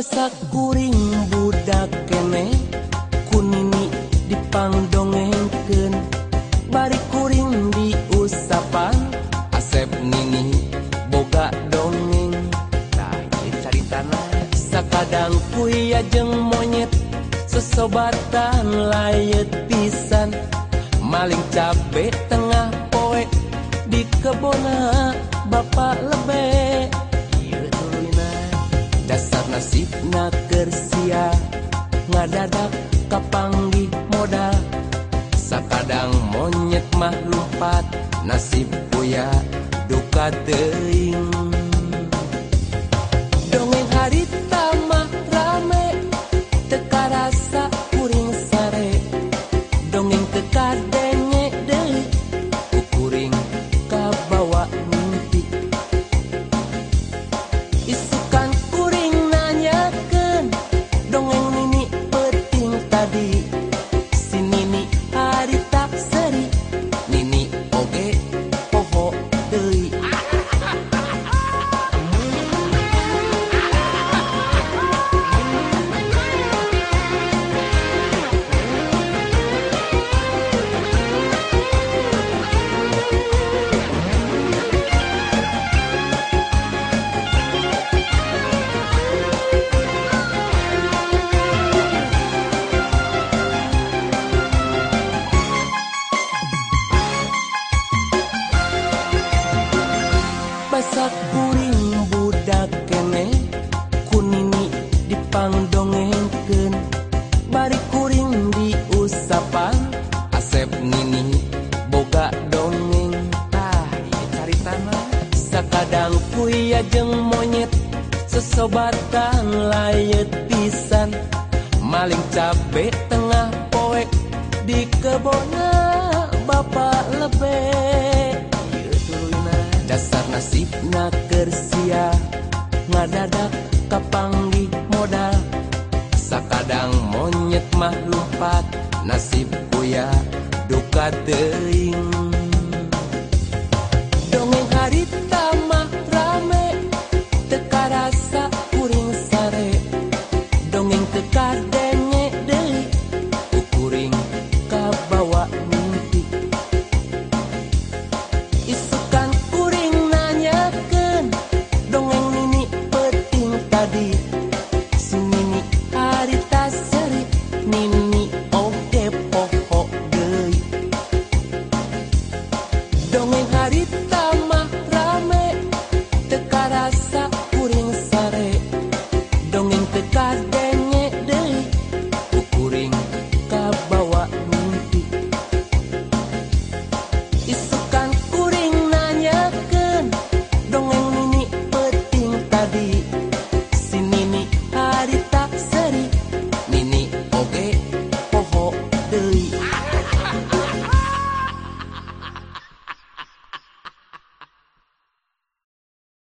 basak kuring budak kene kunini dipanggdongengken bari kuring di usapan asep nini boga dongeng. Nah, cari tanah sakadang kuya jeng monyet sesobatan layet pisan. Maling cabe tengah poek di kebona Bapak lebih Persia ngadadak kapanggi modal sakadang monyet mah lumpat nasib buya duka teing dongeng hari Kuring budak kene kunini dipangdongengkeun bari kuring diusapan asep nini boga dongeng. Tah caritana sakadang kuya jeung monyet sesobatan layet pisan. Maling cabe tengah poek di kebona bapak lebeh nasib nakersia ngadadak kapanggi modal. Sakadang monyet mah lumpat nasib buya duka teing dongeng harita mah rame teka rasa kuring sare. Dongeng teka denge deui kuring kabawa día.